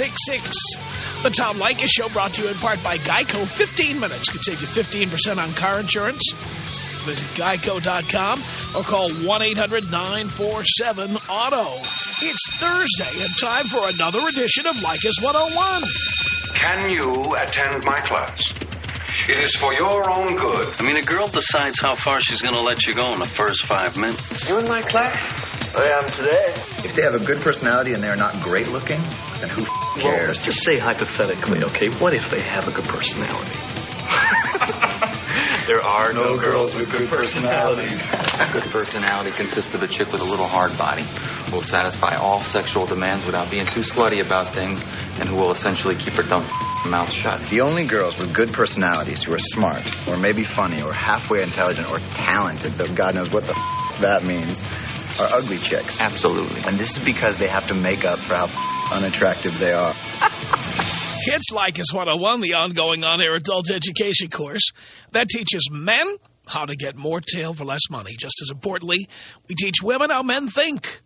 1-800-5800-866. The Tom Leykis Show brought to you in part by Geico. 15 minutes could save you 15% on car insurance. Visit geico.com or call 1-800-947-AUTO. It's Thursday and time for another edition of Leykis 101. Can you attend my class? It is for your own good. I mean, a girl decides how far she's going to let you go in the first five minutes. You in my class? I am today. If they have a good personality and they're not great looking, then who Well, cares? let's just say hypothetically, okay, what if they have a good personality? there are no, girls with good personalities. A good personality consists of a chick with a little hard body who will satisfy all sexual demands without being too slutty about things and who will essentially keep her dumb mouth shut. the only girls with good personalities who are smart, or maybe funny, or halfway intelligent, or talented, though God knows what the that means, are ugly chicks. Absolutely. And this is because they have to make up for how unattractive they are. It's Leykis 101, the ongoing on-air adult education course that teaches men how to get more tail for less money. Just as importantly, we teach women how men think.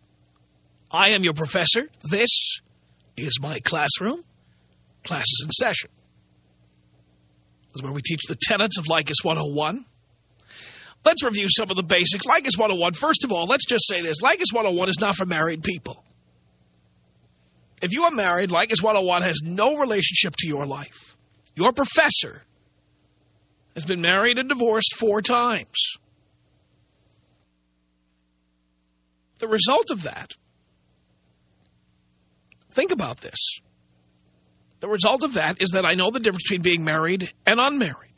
I am your professor. This is my classroom. Class is in session. This is where we teach the tenets of Leykis 101. Let's review some of the basics. Leykis 101, first of all, let's just say this. Leykis 101 is not for married people. If you are married, Leykis 101 has no relationship to your life. Your professor has been married and divorced four times. The result of that, think about this. The result of that is that I know the difference between being married and unmarried.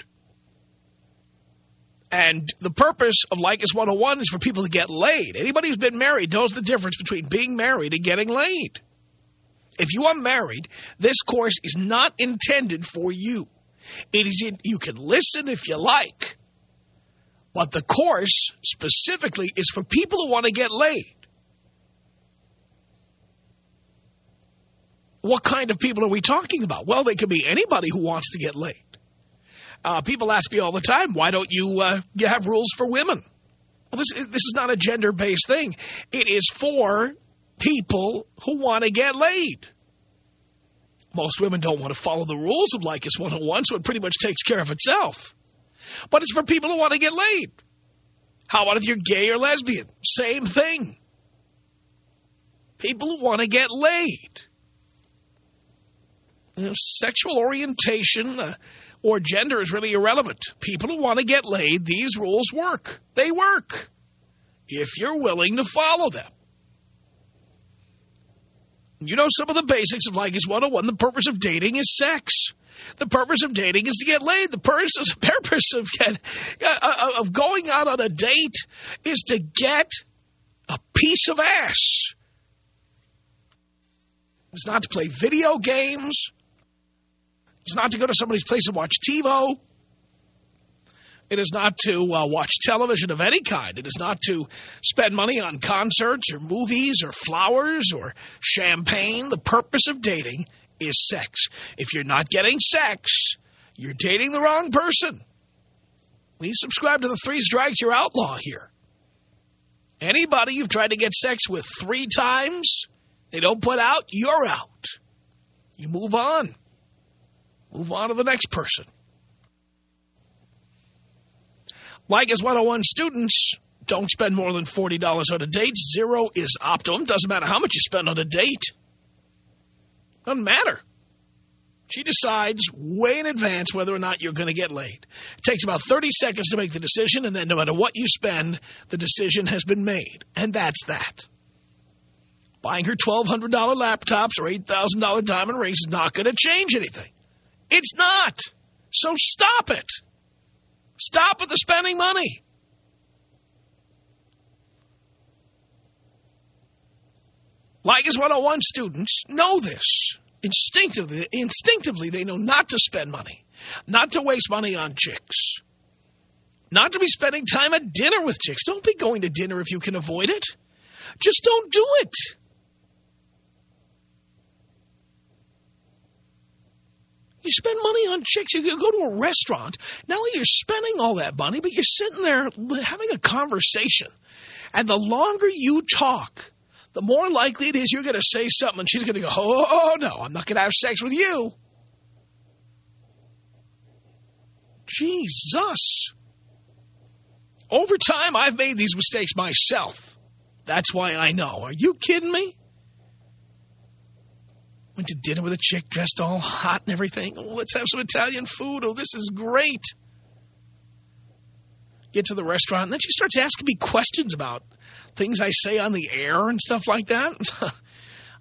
And the purpose of Leykis 101 is for people to get laid. Anybody who's been married knows the difference between being married and getting laid. If you are married, this course is not intended for you. It is in, you can listen if you like, but the course specifically is for people who want to get laid. What kind of people are we talking about? Well, they could be anybody who wants to get laid. Uh, people ask me all the time, why don't you, uh, you have rules for women? Well, this, this is not a gender-based thing. It is for people who want to get laid. Most women don't want to follow the rules of Leykis 101, so it pretty much takes care of itself. But it's for people who want to get laid. How about if you're gay or lesbian? Same thing. People who want to get laid. You know, sexual orientation uh, or gender is really irrelevant. People who want to get laid, these rules work. They work. If you're willing to follow them. You know some of the basics of Leykis 101. The purpose of dating is sex. The purpose of dating is to get laid. The purpose, of, get, uh, of going out on a date is to get a piece of ass. It's not to play video games. It's not to go to somebody's place and watch TiVo. It is not to uh, watch television of any kind. It is not to spend money on concerts or movies or flowers or champagne. The purpose of dating is sex. If you're not getting sex, you're dating the wrong person. We subscribe to the three strikes, you're outlaw here. Anybody you've tried to get sex with three times, they don't put out, you're out. You move on. Move on to the next person. Leykis 101 students don't spend more than $40 on a date. Zero is optimum. Doesn't matter how much you spend on a date. Doesn't matter. She decides way in advance whether or not you're going to get laid. It takes about 30 seconds to make the decision, and then no matter what you spend, the decision has been made. And that's that. Buying her $1,200 laptops or $8,000 diamond rings is not going to change anything. It's not. So stop it. Stop with the spending money. Leykis 101 students know this. Instinctively, instinctively, they know not to spend money, not to waste money on chicks, not to be spending time at dinner with chicks. Don't be going to dinner if you can avoid it. Just don't do it. You spend money on chicks. You go to a restaurant. Not only you're spending all that money, but you're sitting there having a conversation. And the longer you talk, the more likely it is you're going to say something and she's going to go, oh, oh, oh, no, I'm not going to have sex with you. Jesus. Over time, I've made these mistakes myself. That's why I know. Are you kidding me? Went to dinner with a chick dressed all hot and everything. Oh, let's have some Italian food. Oh, this is great. Get to the restaurant, and then she starts asking me questions about things I say on the air and stuff like that.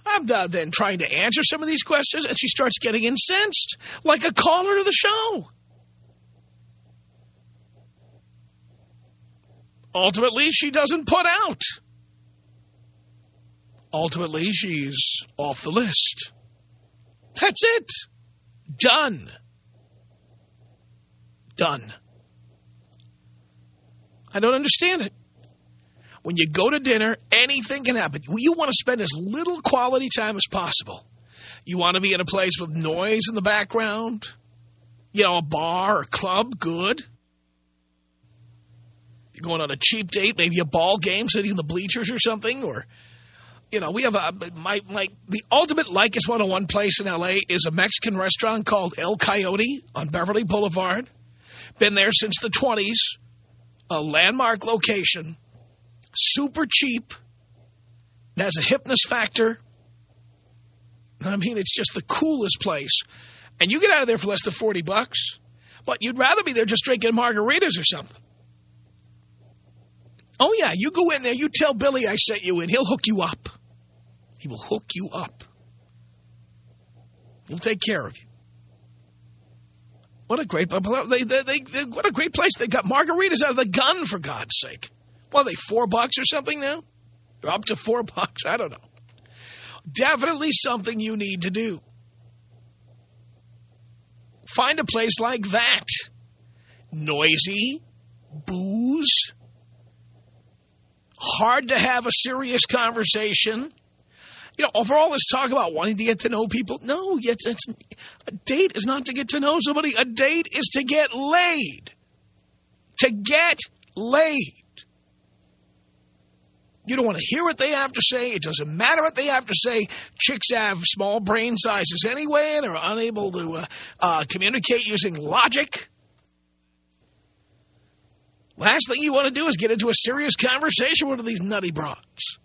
I'm then trying to answer some of these questions, and she starts getting incensed, like a caller to the show. Ultimately, she doesn't put out. Ultimately, she's off the list. That's it. Done. Done. I don't understand it. When you go to dinner, anything can happen. You want to spend as little quality time as possible. You want to be in a place with noise in the background. You know, a bar or club, good. You're going on a cheap date, maybe a ball game, sitting in the bleachers or something, or you know, we have a, my, my, the ultimate Leykis 101 place in L.A. is a Mexican restaurant called El Coyote on Beverly Boulevard. Been there since the 20s. A landmark location. Super cheap. It has a hypness factor. I mean, it's just the coolest place. And you get out of there for less than 40 bucks. But you'd rather be there just drinking margaritas or something. Oh, yeah, you go in there, you tell Billy I sent you in, he'll hook you up. He will hook you up. He'll take care of you. What a great they, they, they, what a great place. They got margaritas out of the gun, for God's sake. Well, they four bucks or something now? They're up to four bucks. I don't know. Definitely something you need to do. Find a place like that. Noisy, booze, hard to have a serious conversation. You know, for all this talk about wanting to get to know people, no, it's, it's, a date is not to get to know somebody. A date is to get laid. To get laid. You don't want to hear what they have to say. It doesn't matter what they have to say. Chicks have small brain sizes anyway and are unable to uh, uh, communicate using logic. Last thing you want to do is get into a serious conversation with one of these nutty broads.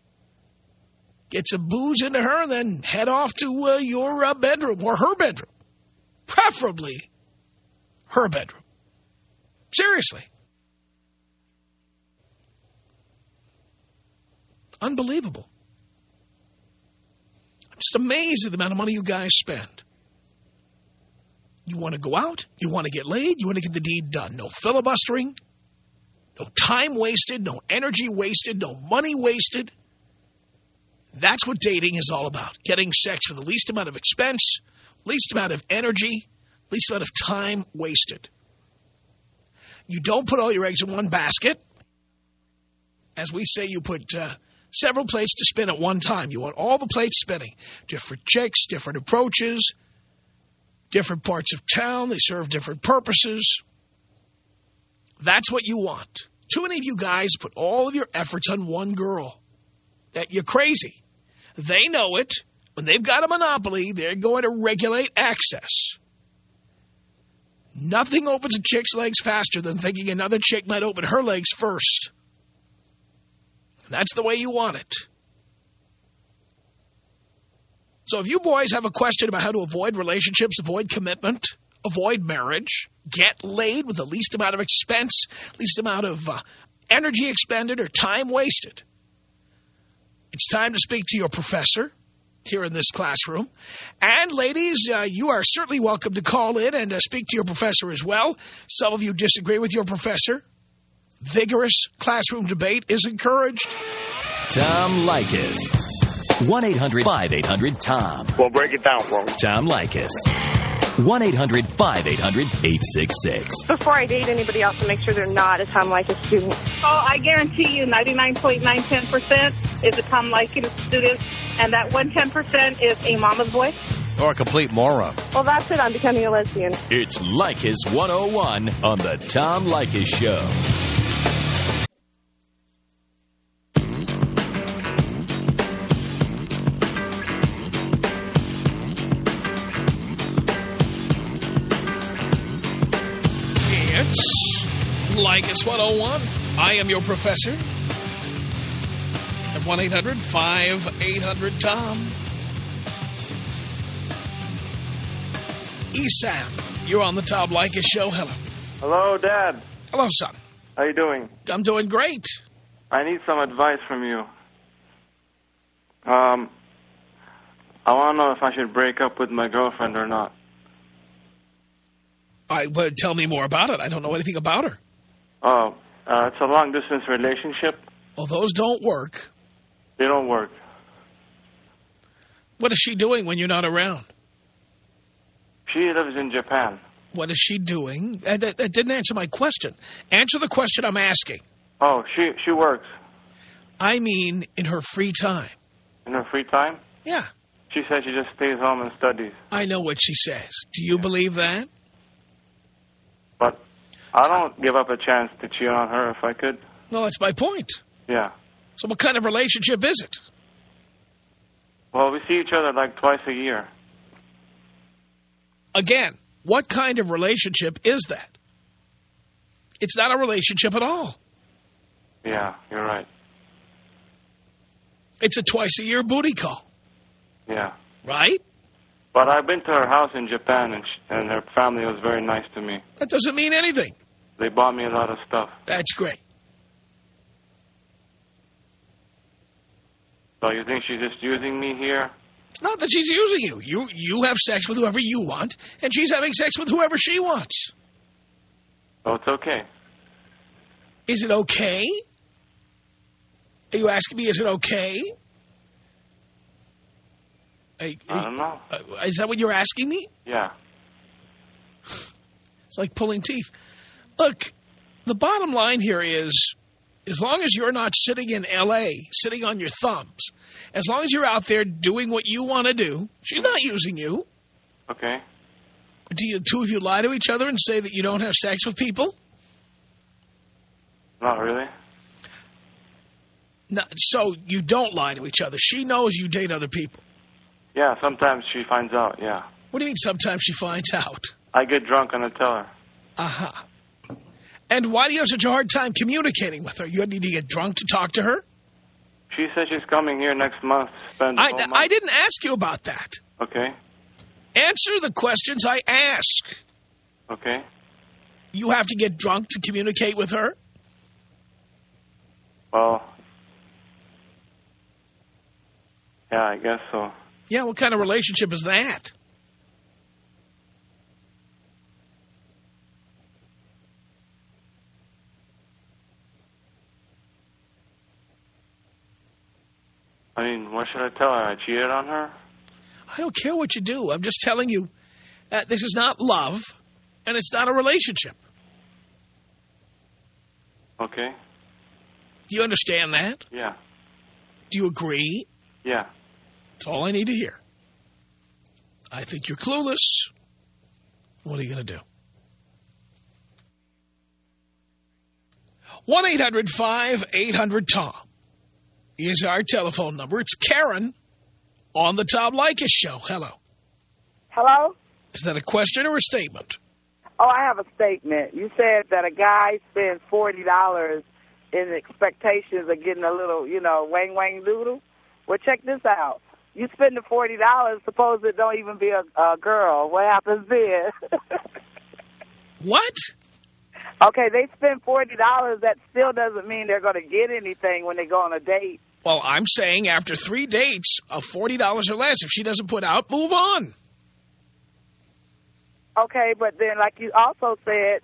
Get some booze into her and then head off to uh, your uh, bedroom or her bedroom. Preferably her bedroom. Seriously. Unbelievable. I'm just amazed at the amount of money you guys spend. You want to go out, you want to get laid, you want to get the deed done. No filibustering, no time wasted, no energy wasted, no money wasted. That's what dating is all about. Getting sex for the least amount of expense, least amount of energy, least amount of time wasted. You don't put all your eggs in one basket. As we say, you put uh, several plates to spin at one time. You want all the plates spinning. Different chicks, different approaches, different parts of town. They serve different purposes. That's what you want. Too many of you guys put all of your efforts on one girl. That You're crazy. They know it. When they've got a monopoly, they're going to regulate access. Nothing opens a chick's legs faster than thinking another chick might open her legs first. That's the way you want it. So if you boys have a question about how to avoid relationships, avoid commitment, avoid marriage, get laid with the least amount of expense, least amount of uh, energy expended or time wasted, it's time to speak to your professor here in this classroom. And ladies, uh, you are certainly welcome to call in and uh, speak to your professor as well. Some of you disagree with your professor. Vigorous classroom debate is encouraged. Tom Leykis. 1-800-5800-TOM. Well, break it down for me. Tom Leykis. 1-800-5800-866. Before I date anybody else, to make sure they're not a Tom Leykis student. Oh, I guarantee you 99.910% is a Tom Leykis student, and that 110% is a mama's boy. Or a complete moron. Well, that's it. I'm becoming a lesbian. It's Leykis 101 on the Tom Leykis Show. Leykis 101. I am your professor. At 1-800-5800-TOM. Esam, you're on the Tom Leykis show. Hello. Hello, Dad. Hello, son. How you doing? I'm doing great. I need some advice from you. Um, I want to know if I should break up with my girlfriend or not. I, well, tell me more about it. I don't know anything about her. Oh, uh, it's a long-distance relationship. Well, those don't work. They don't work. What is she doing when you're not around? She lives in Japan. What is she doing? That, that didn't answer my question. Answer the question I'm asking. Oh, she she works I mean in her free time. in her free time. Yeah, She says she just stays home and studies. I know what she says. Do you believe that? But I don't give up a chance to cheat on her if I could. No, that's my point. Yeah. So what kind of relationship is it? Well, we see each other like twice a year. Again, what kind of relationship is that? It's not a relationship at all. Yeah, you're right. It's a twice-a-year booty call, Yeah. right? But I've been to her house in Japan, and, sh and her family was very nice to me. That doesn't mean anything. They bought me a lot of stuff. That's great. So you think she's just using me here? It's not that she's using you. You you have sex with whoever you want, and she's having sex with whoever she wants. Oh, it's okay. Is it okay? Are you asking me, is it okay? I, I don't know. Uh, is that what you're asking me? Yeah. It's like pulling teeth. Look, the bottom line here is, as long as you're not sitting in L.A., sitting on your thumbs, as long as you're out there doing what you want to do, she's not using you. Okay. Do you two of you lie to each other and say that you don't have sex with people? Not really. No, so you don't lie to each other. She knows you date other people. Yeah, sometimes she finds out, yeah. What do you mean sometimes she finds out? I get drunk and I tell her. Aha. And why do you have such a hard time communicating with her? You need to get drunk to talk to her? She says she's coming here next month spend I, month. I didn't ask you about that. Okay, Answer the questions I ask. okay. You have to get drunk to communicate with her? Well, yeah, I guess so. Yeah, what kind of relationship is that? I mean, what should I tell her? I cheated on her? I don't care what you do. I'm just telling you, uh, this is not love, and it's not a relationship. Okay, Do you understand that? yeah, Do you agree? yeah. That's all I need to hear. I think you're clueless. What are you going to do? 1-800-5800-TOM is our telephone number. It's Karen on the Tom Leykis show. Hello. Hello? Is that a question or a statement? Oh, I have a statement. You said that a guy spends $40 in expectations of getting a little, you know, wang wang doodle. Well, check this out. You spend the $40, suppose it don't even be a, a girl. What happens then? what? Okay, they spend $40. That still doesn't mean they're going to get anything when they go on a date. Well, I'm saying after three dates of $40 or less, if she doesn't put out, move on. Okay, but then like you also said,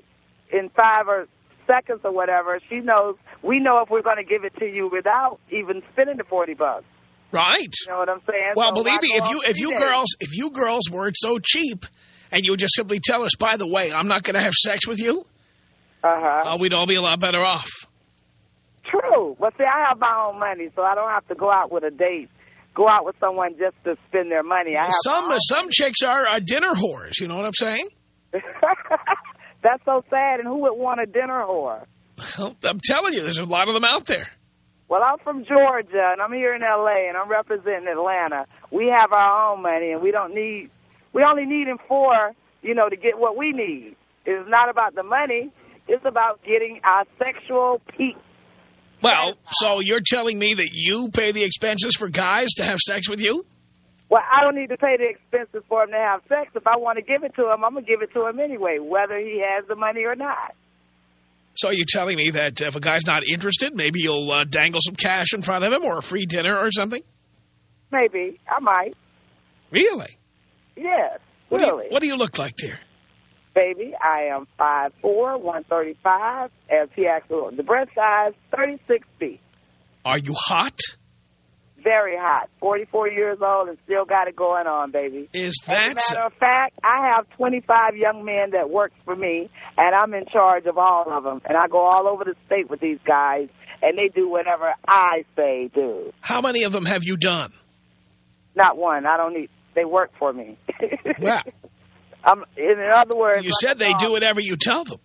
in five or seconds or whatever, she knows, we know if we're going to give it to you without even spending the 40 bucks. Right. You know what I'm saying? Well, So believe me, if you if you girls if you girls weren't so cheap, and you would just simply tell us, by the way, I'm not going to have sex with you, Uh-huh. uh, we'd all be a lot better off. True. But see, I have my own money, so I don't have to go out with a date, go out with someone just to spend their money. I have Some some chicks are, are dinner whores. You know what I'm saying? That's so sad. And who would want a dinner whore? Well, I'm telling you, there's a lot of them out there. Well, I'm from Georgia, and I'm here in L.A., and I'm representing Atlanta. We have our own money, and we don't need, we only need them for, you know, to get what we need. It's not about the money. It's about getting our sexual peak. Well, so you're telling me that you pay the expenses for guys to have sex with you? Well, I don't need to pay the expenses for him to have sex. If I want to give it to him, I'm going to give it to him anyway, whether he has the money or not. So you're telling me that if a guy's not interested, maybe you'll uh, dangle some cash in front of him or a free dinner or something? Maybe. I might. Really? Yes. What, do, really. you, what do you look like, dear? Baby, I am 5'4", 135, as he the breast size, 36B. Are you hot? Very hot. 44 years old and still got it going on, baby. Is As a matter of fact, I have 25 young men that work for me, and I'm in charge of all of them. And I go all over the state with these guys, and they do whatever I say do. How many of them have you done? Not one. I don't need. They work for me. Well, I'm, in other words, you said they do whatever you tell them.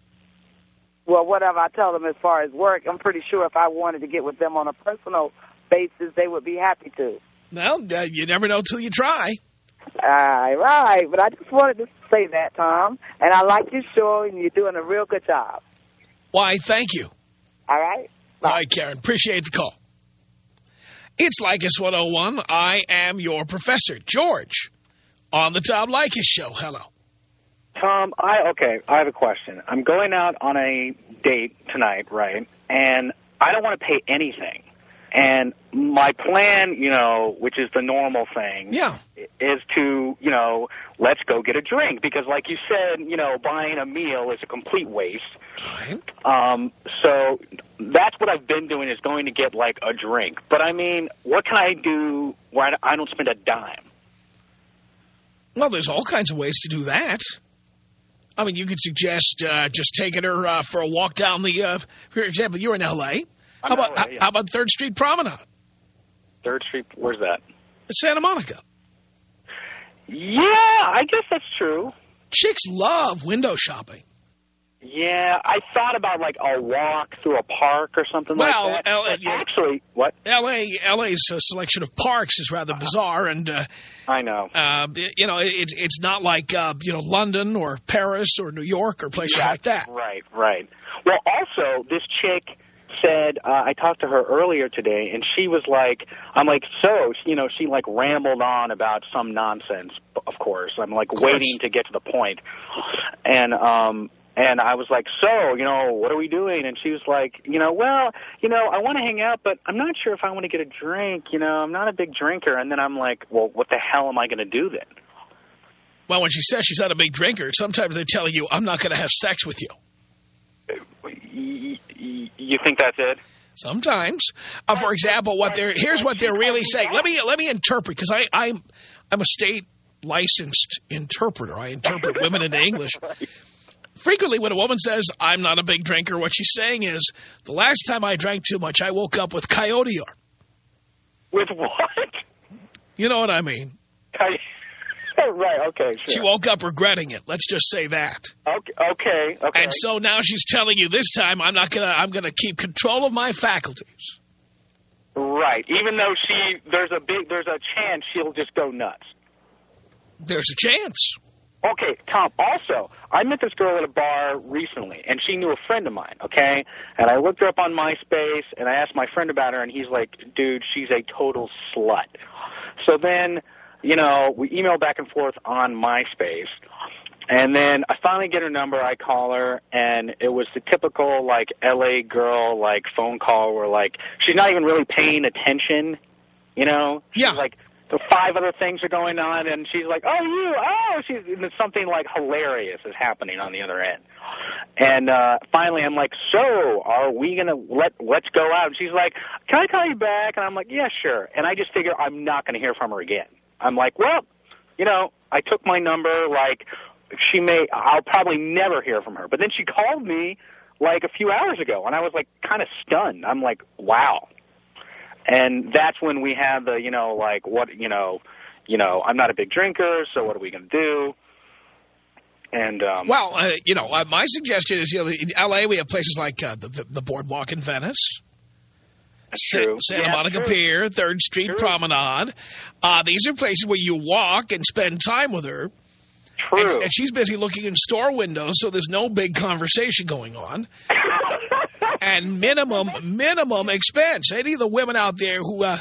well, whatever I tell them as far as work, I'm pretty sure if I wanted to get with them on a personal basis, they would be happy to. Well, uh, you never know till you try. All right, right. But I just wanted to say that, Tom. And I like your show, and you're doing a real good job. Why, thank you. All right? All right, Karen. Appreciate the call. It's Leykis 101. I am your professor, George, on the Tom Leykis Show. Hello. Tom, I okay. I have a question. I'm going out on a date tonight, right? And I don't want to pay anything. And my plan, you know, which is the normal thing, yeah, is to, you know, let's go get a drink because, like you said, you know, buying a meal is a complete waste. Right. Um, so that's what I've been doing is going to get like a drink. But I mean, what can I do where I I don't spend a dime? Well, there's all kinds of ways to do that. I mean, you could suggest uh, just taking her uh, for a walk down the, uh, for example, you're in L.A. How I'm about, LA, yeah. how about 3rd Street Promenade? Third Street, where's that? Santa Monica. Yeah, I guess that's true. Chicks love window shopping. Yeah, I thought about like a walk through a park or something Well, like that. L- But yeah. actually, what? L.A. L.A.'s uh, selection of parks is rather bizarre, and uh, I know. uh, you know it's it's not like uh, you know London or Paris or New York or places like that. Right, right. Well, also, this chick said, uh, I talked to her earlier today, and she was like, I'm like, so, you know, she like rambled on about some nonsense, of course. I'm like course. waiting to get to the. And, um, and I was like, so, you know, what are we doing? And she was like, you know, well, you know, I want to hang out, but I'm not sure if I want to get a drink. You know, I'm not a big drinker. And then I'm like, well, what the hell am I going to do then? Well, when she says she's not a big drinker, sometimes they're telling you, "I'm not going to have sex with you." You think that's it? Sometimes, uh, for example, what they're here's what they're really saying. Let me let me interpret because I I'm I'm a state licensed interpreter. I interpret women into English. Frequently, when a woman says I'm not a big drinker, what she's saying is the last time I drank too much, I woke up with coyote arm. With what? You know what I mean? right, okay, sure. She woke up regretting it. Let's just say that. Okay, okay, okay. And so now she's telling you this time I'm not gonna I'm gonna keep control of my faculties. Right. Even though she, there's a big, there's a chance she'll just go nuts. There's a chance. Okay, Tom, also, I met this girl at a bar recently, and she knew a friend of mine, okay? And I looked her up on MySpace, and I asked my friend about her, and he's like, dude, she's a total slut. So then, you know, we emailed back and forth on MySpace, and then I finally get her number, I call her, and it was the typical, like, L.A. girl, like, phone call where, like, she's not even really paying attention, you know? She's Yeah. like, the five other things are going on, and she's like, "Oh, you, oh," she's and something like hilarious is happening on the other end, And uh finally I'm like, "So, are we going to let let's go out?" And she's like, "Can I call you back?" And I'm like, "Yeah, sure." And I just figure I'm not going to hear from her again. I'm like, "Well, you know, I took my number like she may I'll probably never hear from her." But then she called me like a few hours ago and I was like kind of stunned. I'm like, "Wow." And that's when we had the, you know, like what, you know, you know, I'm not a big drinker, so what are we going to do? And um, Well, uh, you know, uh, my suggestion is, you know, in L.A. we have places like uh, the, the, Boardwalk in Venice. True. Santa Yeah, Monica true. Pier, 3rd Street Promenade. Uh, these are places where you walk and spend time with her. True. And, and she's busy looking in store windows, so there's no big conversation going on. and minimum, minimum expense. Any of the women out there who uh,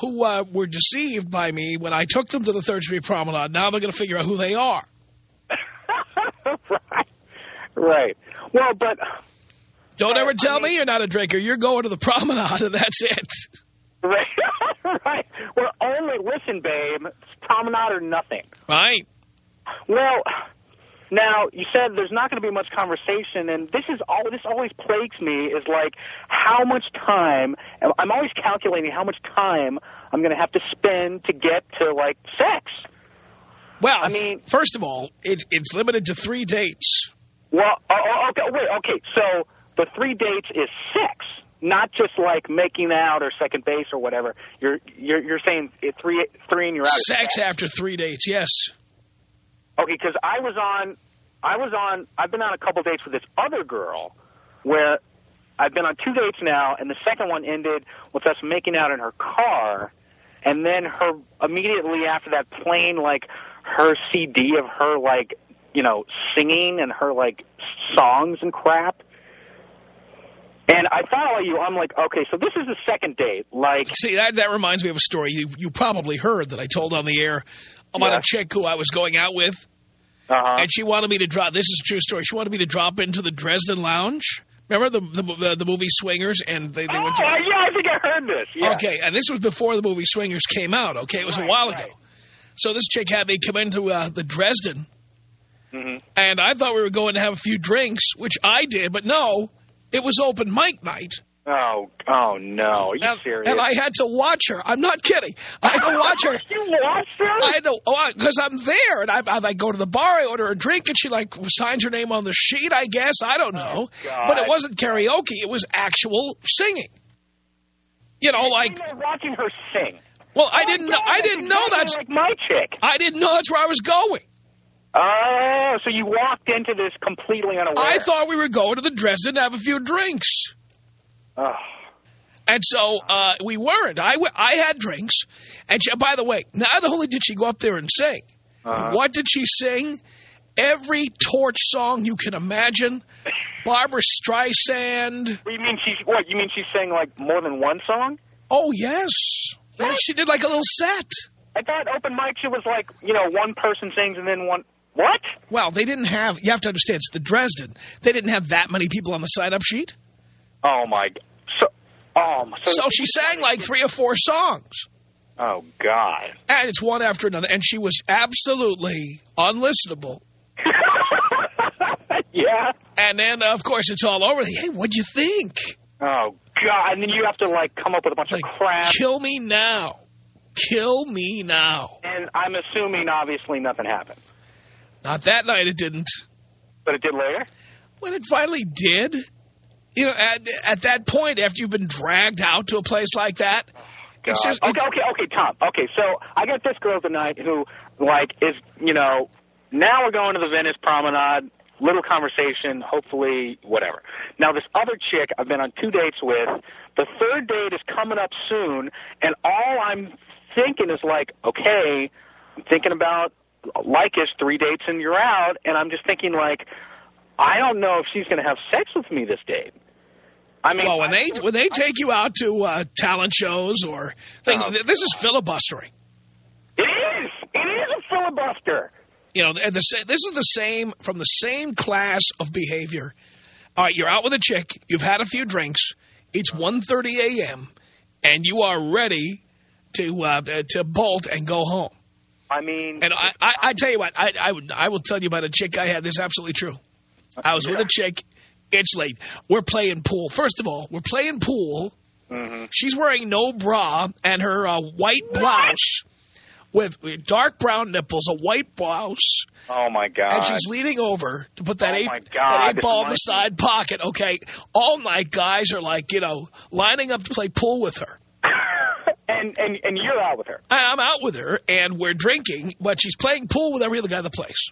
who uh, were deceived by me when I took them to the 3rd Street Promenade, now they're going to figure out who they are. right. Right. Well, but Don't ever tell me you're not a drinker. You're going to the promenade, and that's it. right. right. Well, only listen, babe. It's promenade or nothing. Right. Well, now you said there's not going to be much conversation, and this is all. This always plagues me. Is like how much time I'm always calculating how much time I'm going to have to spend to get to like sex. Well, I mean, first of all, it, it's limited to three dates. Well, uh, uh, oh, oh, okay, wait, okay. So the three dates is sex, not just like making out or second base or whatever. You're you're you're saying it three three and you're out. Sex after three dates, yes. Okay, because I was on, I was on, I've been on a couple dates with this other girl, where I've been on two dates now, and the second one ended with us making out in her car, and then her immediately after that playing like her CD of her like you know singing and her like songs and crap. And I follow you. I'm like, okay, so this is the second date. Like, See, that, that reminds me of a story you, you probably heard that I told on the air about Yeah. a chick who I was going out with. uh-huh. And she wanted me to drop, this is a true story, she wanted me to drop into the Dresden Lounge. Remember the the, the movie Swingers? And they, they went to... oh, yeah, I think I heard this. Yeah. Okay, and this was before the movie Swingers came out, okay? It was a while ago. So this chick had me come into uh, the Dresden, Mhm. and I thought we were going to have a few drinks, which I did, but no, it was open mic night. Oh, oh no! Are you And, serious? and I had to watch her. I'm not kidding. I had to watch her. you watched her? I had to, oh, because I'm there, and I, I like go to the bar, I order a drink, and she like signs her name on the sheet. I guess I don't know, God. but it wasn't karaoke; it was actual singing. You know, like watching her sing. well, I Oh, didn't know. God, I didn't know exactly that's. like my chick. I didn't know that's where I was going. Oh, so you walked into this completely unaware. I thought we were going to the Dresden to have a few drinks. Oh. And so uh, we weren't. I, w I had drinks. And she, by the way, not only did she go up there and sing, Uh-huh. what did she sing? Every torch song you can imagine. Barbra Streisand. You mean she's what? You mean she's sang like more than one song? Oh, yes. Yes, she did like a little set. I thought open mics, it was like you know one person sings and then one. What? Well, they didn't have, you have to understand, it's the Dresden. They didn't have that many people on the sign-up sheet. Oh my. So. Oh. So, So she sang like three or four songs. Oh God. And it's one after another. And she was absolutely unlistenable. yeah. And then, of course, it's all over. Hey, what'd you think? Oh God. And then you have to like come up with a bunch Like, of crap. kill me now. Kill me now. And I'm assuming obviously nothing happened, Not that night it didn't. but it did later. When it finally did, you know, at, at that point, after you've been dragged out to a place like that, oh, it's just, okay, okay, okay, Tom. Okay, so I got this girl tonight who, like, is you know, now we're going to the Venice Promenade. Little conversation, hopefully, whatever. Now this other chick I've been on two dates with. The third date is coming up soon, and all I'm thinking is like, okay, I'm thinking about like is three dates and you're out, and I'm just thinking like, I don't know if she's going to have sex with me this date. I mean, well, when I- they when they take you out to uh, talent shows or things, Oh, this is filibustering. it is, it is a filibuster. You know, and the, this is the same from the same class of behavior. All right, you're out with a chick, you've had a few drinks, it's 1.30 a.m., and you are ready to uh, to bolt and go home. I mean, And I, I, I tell you what, I, I, would, I will tell you about a chick I had. This is absolutely true. I was with a chick, It's late. We're playing pool. First of all, we're playing pool. Mm-hmm. She's wearing no bra and her uh, white blouse with dark brown nipples, a white blouse. Oh, my God. And she's leaning over to put that, Oh, eight, that eight ball in the side pocket. Okay, all night guys are like, you know, lining up to play pool with her. and, and, and you're out with her. I'm out with her, and we're drinking, but she's playing pool with every other guy in the place.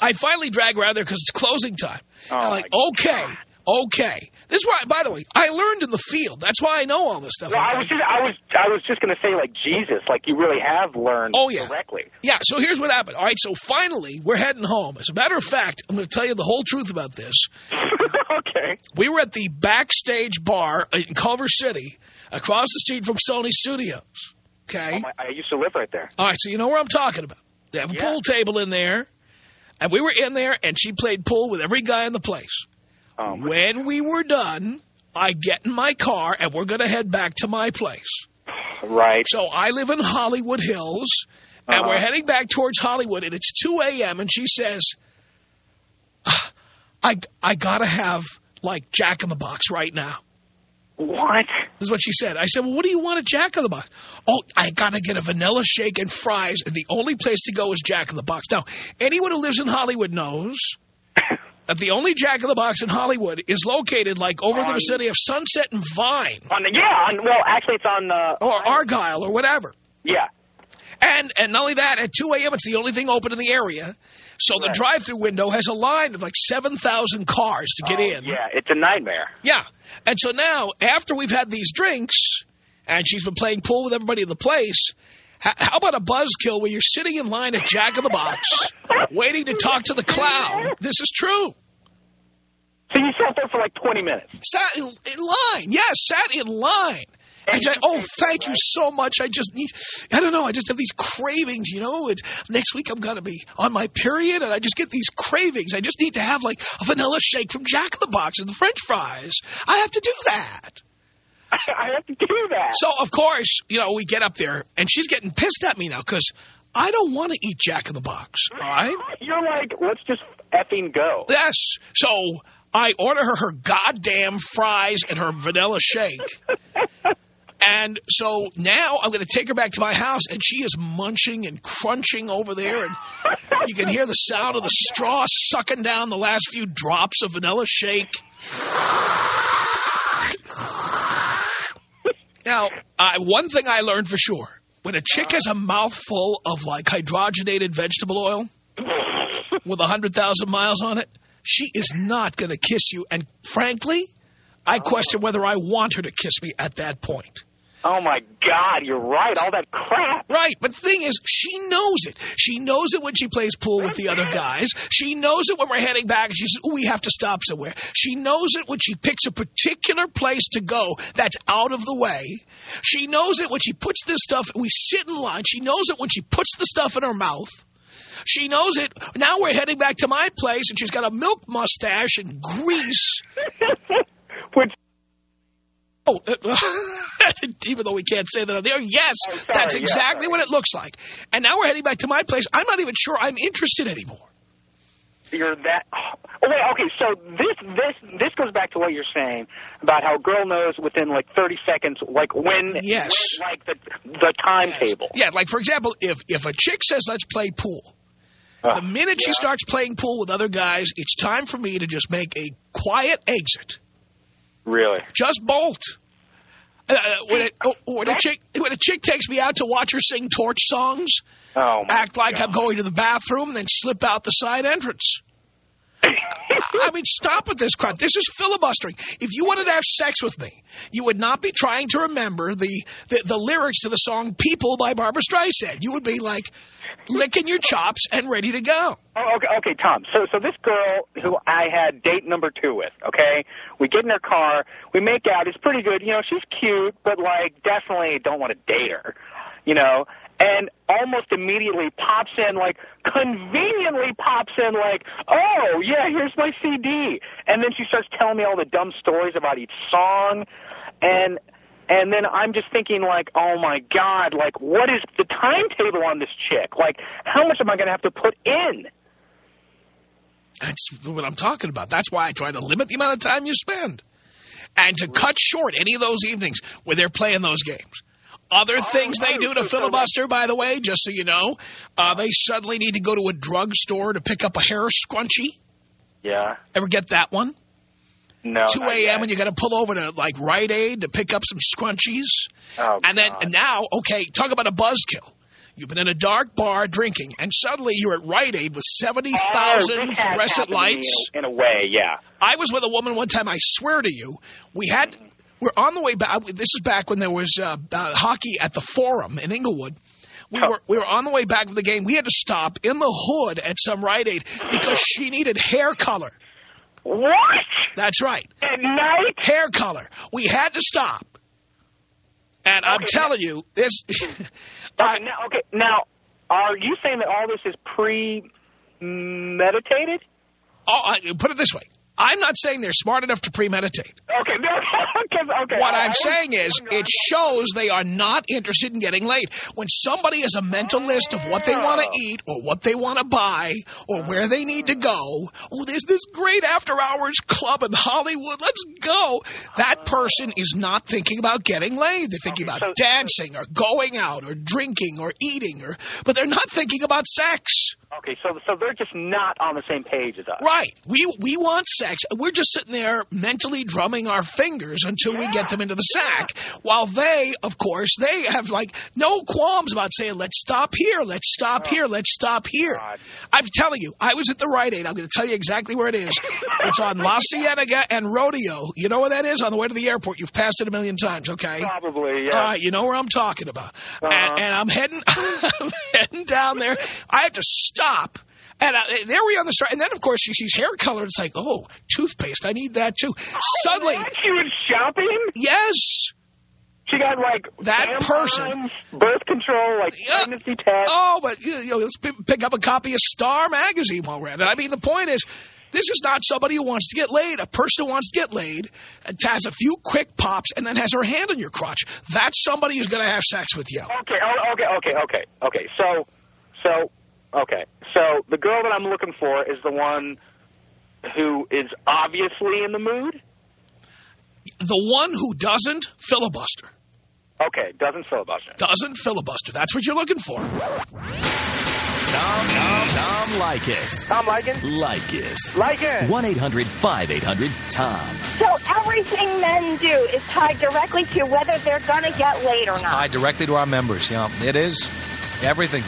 I finally drag her out there because it's closing time. Oh, I'm like, okay, okay. This is why, by the way, I learned in the field. That's why I know all this stuff. Well, I was just, I was, I was just going to say, like Jesus, like you really have learned Oh, yeah. correctly. Yeah, so here's what happened. All right, so finally, we're heading home. As a matter of fact, I'm going to tell you the whole truth about this. okay. We were at the backstage bar in Culver City, across the street from Sony Studios. Okay? Oh, my, I used to live right there. All right, so you know where I'm talking about. They have a Yeah. pool table in there, and we were in there, and she played pool with every guy in the place. Oh, when we were done, I get in my car, and we're going to head back to my place. Right. So I live in Hollywood Hills, and Uh-huh. we're heading back towards Hollywood, and it's 2 a.m., and she says, "Ah, I, I got to have, like, Jack in the Box right now. What? This is what she said. I said, well, what do you want at Jack in the Box? Oh, I got to get a vanilla shake and fries, and the only place to go is Jack in the Box. Now, anyone who lives in Hollywood knows that the only Jack in the Box in Hollywood is located, like, over in the vicinity of Sunset and Vine, On the, yeah, on, well, actually, it's on the... or Argyle, or whatever. Yeah. And and not only that, at 2 a.m., it's the only thing open in the area. So the drive-through window has a line of like 7,000 cars to get Oh, in. Yeah, it's a nightmare. Yeah. And so now, after we've had these drinks, and she's been playing pool with everybody in the place, how about a buzzkill where you're sitting in line at Jack in the Box, waiting to talk to the clown? This is true. So you sat there for like 20 minutes. Sat in, in line. Yes, sat in line. And said, oh, thank you so much. I just need, I don't know, I just have these cravings, you know. And next week I'm going to be on my period, and I just get these cravings. I just need to have, like, a vanilla shake from Jack in the Box and the french fries. I have to do that. I have to do that. So, of course, you know, we get up there, and she's getting pissed at me now because I don't want to eat Jack in the Box, all right? You're like, let's just effing go. Yes. So I order her her goddamn fries and her vanilla shake. And so now I'm going to take her back to my house, and she is munching and crunching over there, and you can hear the sound of the straw sucking down the last few drops of vanilla shake. Now, I, one thing I learned for sure, when a chick has a mouthful of, like, hydrogenated vegetable oil with 100,000 miles on it, she is not going to kiss you. And frankly, I question whether I want her to kiss me at that point. Oh, my God, you're right. All that crap. Right, but the thing is, she knows it. She knows it when she plays pool with the other guys. She knows it when we're heading back and she says, "Ooh, we have to stop somewhere. She knows it when she picks a particular place to go that's out of the way. She knows it when she puts this stuff, we sit in line. She knows it when she puts the stuff in her mouth. She knows it. Now we're heading back to my place and she's got a milk mustache and grease. Oh, uh, even though we can't say that on there, yes, Oh, sorry, that's exactly sorry. what it looks like. And now we're heading back to my place. I'm not even sure I'm interested anymore. you're that. Oh, wait, okay, so this, this, this goes back to what you're saying about how a girl knows within like 30 seconds, like when, Yes. when, like the, the timetable. Yeah, like for example, if if a chick says let's play pool, uh, the minute she starts playing pool with other guys, it's time for me to just make a quiet exit. Really? Just bolt. Uh, when, it, oh, when a chick when a chick takes me out to watch her sing torch songs, Oh, act like I'm going to the bathroom, and then slip out the side entrance. I mean, stop with this crap. This is filibustering. If you wanted to have sex with me, you would not be trying to remember the, the, the lyrics to the song People by Barbra Streisand. You would be like licking your chops and ready to go. Oh, okay, okay, Tom. So, so this girl who I had date number two with, okay, we get in her car, we make out. It's pretty good. You know, she's cute, but like, definitely don't want to date her. You know, and almost immediately pops in, like, conveniently pops in, like, oh yeah, here's my CD, and then she starts telling me all the dumb stories about each song, and. And then I'm just thinking, like, oh my God, like, what is the timetable on this chick? Like, how much am I going to have to put in? That's what I'm talking about. That's why I try to limit the amount of time you spend. And to cut short any of those evenings where they're playing those games. Other things they do to filibuster, by the way, just so you know, uh, they suddenly need to go to a drugstore to pick up a hair scrunchie. Yeah. Ever get that one? No. 2 a.m. and you got to pull over to, like, Rite Aid to pick up some scrunchies. Oh, and then and now, okay, talk about a buzzkill. You've been in a dark bar drinking, and suddenly you're at Rite Aid with 70,000 Oh, fluorescent happened to me lights. In a way, yeah. I was with a woman one time, I swear to you, we had, we're on the way back, this is back when there was uh, uh, hockey at the Forum in Inglewood. We were we were on the way back from the game. We had to stop in the hood at some Rite Aid because she needed hair color. What? That's right. At night? Hair color. We had to stop. And I'm telling you, this... Okay, now, okay, now, are you saying that all this is premeditated? Oh, I, put it this way. I'm not saying they're smart enough to premeditate. Okay, no, okay. What I- was saying is, it shows they are not interested in getting laid. When somebody has a mental list of what they oh. want to eat or what they want to buy or where they need to go, oh, there's this great after-hours club in Hollywood, let's go. That person is not thinking about getting laid. They're thinking about dancing or going out or drinking or eating, or but they're not thinking about sex. Okay, so so they're just not on the same page as us. Right. We we want sex. We're just sitting there mentally drumming our fingers until we get them into the sack. While they, of course, they have like no qualms about saying, let's stop here, let's stop here, let's stop here. I'm telling you, I was at the Rite Aid. I'm going to tell you exactly where it is. It's on La Cienega and Rodeo. You know where that is? On the way to the airport. You've passed it a million times, okay? Probably, yeah. All right, you know where I'm talking about. Uh-huh. And, and I'm heading, I'm heading down there. I have to stop. And uh, there we are on the street. And then, of course, she sees hair color. It's like, oh, toothpaste. I need that, too. Suddenly. She was shopping? Yes. She got, like, That person. birth control, like, pregnancy test. Oh, but, you know, let's pick up a copy of Star Magazine while we're at it. I mean, the point is, this is not somebody who wants to get laid. A person who wants to get laid and has a few quick pops and then has her hand on your crotch. That's somebody who's going to have sex with you. Okay, oh, okay, okay, okay, okay. So, so, okay. So the girl that I'm looking for is the one who is obviously in the mood? The one who doesn't filibuster. Okay, doesn't filibuster. Doesn't filibuster. That's what you're looking for. Tom, Tom, Tom Leykis. Tom Leykis? Leykis. Leykis. 1-800-5800-TOM. So everything men do is tied directly to whether they're going to get laid or not. Tied directly to our members, yeah. It is. Everything.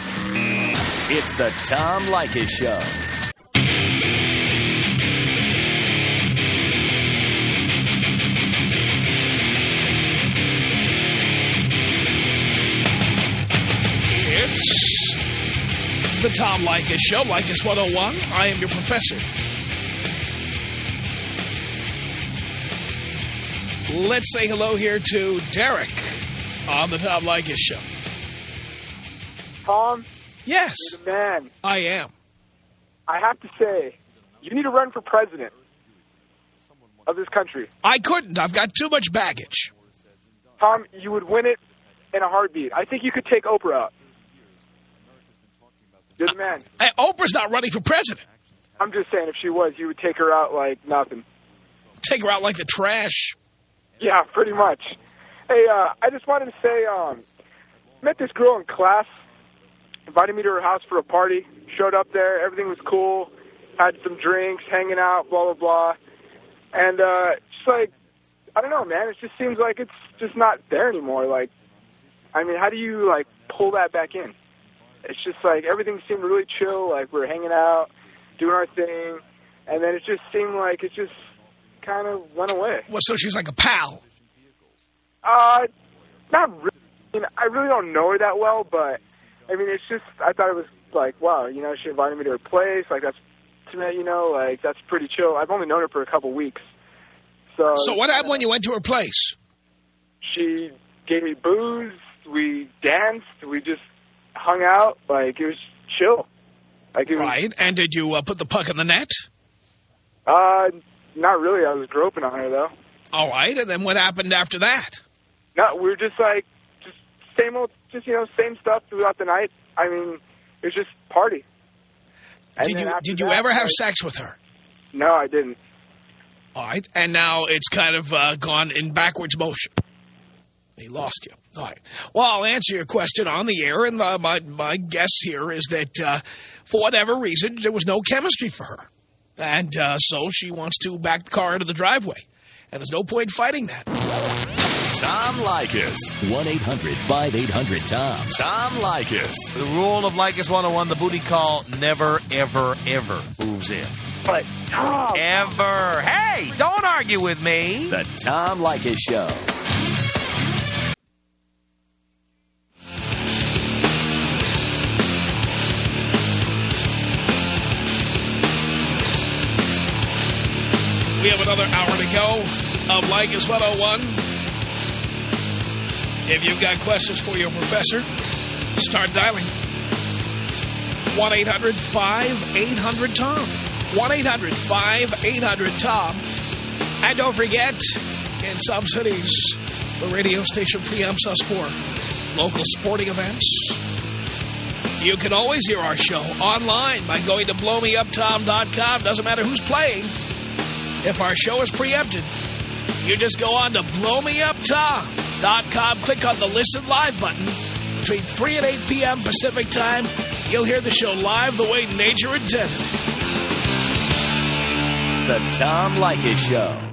It's the Tom Leykis Show. The Tom Leykis Show, Leykis 101. I am your professor. Let's say hello here to Derek on the Tom Leykis Show. Tom? Yes. Man. I am. I have to say, you need to run for president of this country. I couldn't. I've got too much baggage. Tom, you would win it in a heartbeat. I think you could take Oprah out. You're man. Hey, Oprah's not running for president. I'm just saying, if she was, you would take her out like nothing. Take her out like the trash. Yeah, pretty much. Hey, uh, I just wanted to say, um, met this girl in class, invited me to her house for a party, showed up there, everything was cool, had some drinks, hanging out, blah, blah, blah. And, uh, just like, I don't know, man, it just seems like it's just not there anymore. Like, I mean, how do you, like, pull that back in? It's just like everything seemed really chill, like we we're hanging out, doing our thing, and then it just seemed like it just kind of went away. Well, so she's like a pal. Uh, not really. I, mean, I really don't know her that well, but I mean, it's just I thought it was like, wow, you know, she invited me to her place. Like that's to me, you know, like that's pretty chill. I've only known her for a couple weeks, so. So what happened when you went to her place? She gave me booze. We danced. We just hung out. Like it was chill. Like it was, Right. And did you uh, put the puck in the net? Uh, not really. I was groping on her though. All right. And then what happened after that? No, we were just like, just same old, just you know, same stuff throughout the night. I mean, it was just party. And did you did you that, ever have I- sex with her? No, I didn't. All right. And now it's kind of uh, gone in backwards motion. He lost you. All right. Well, I'll answer your question on the air, and uh, my, my guess here is that uh, for whatever reason, there was no chemistry for her. And uh, so she wants to back the car into the driveway. And there's no point fighting that. Tom Leykis. 1-800-5800-TOM. Tom Leykis. The rule of Leykis 101, the booty call never, ever, ever moves in. But Tom, Ever. Hey, don't argue with me. The Tom Leykis Show. We have another hour to go of Leykis 101. If you've got questions for your professor, start dialing. 1-800-5800-TOM. 1-800-5800-TOM. And don't forget, in some cities, the radio station preempts us for local sporting events. You can always hear our show online by going to blowmeuptom.com. Doesn't matter who's playing. If our show is preempted, you just go on to blowmeuptom.com, click on the Listen Live button. Between 3 and 8 p.m. Pacific Time, you'll hear the show live the way nature intended. The Tom Leykis Show.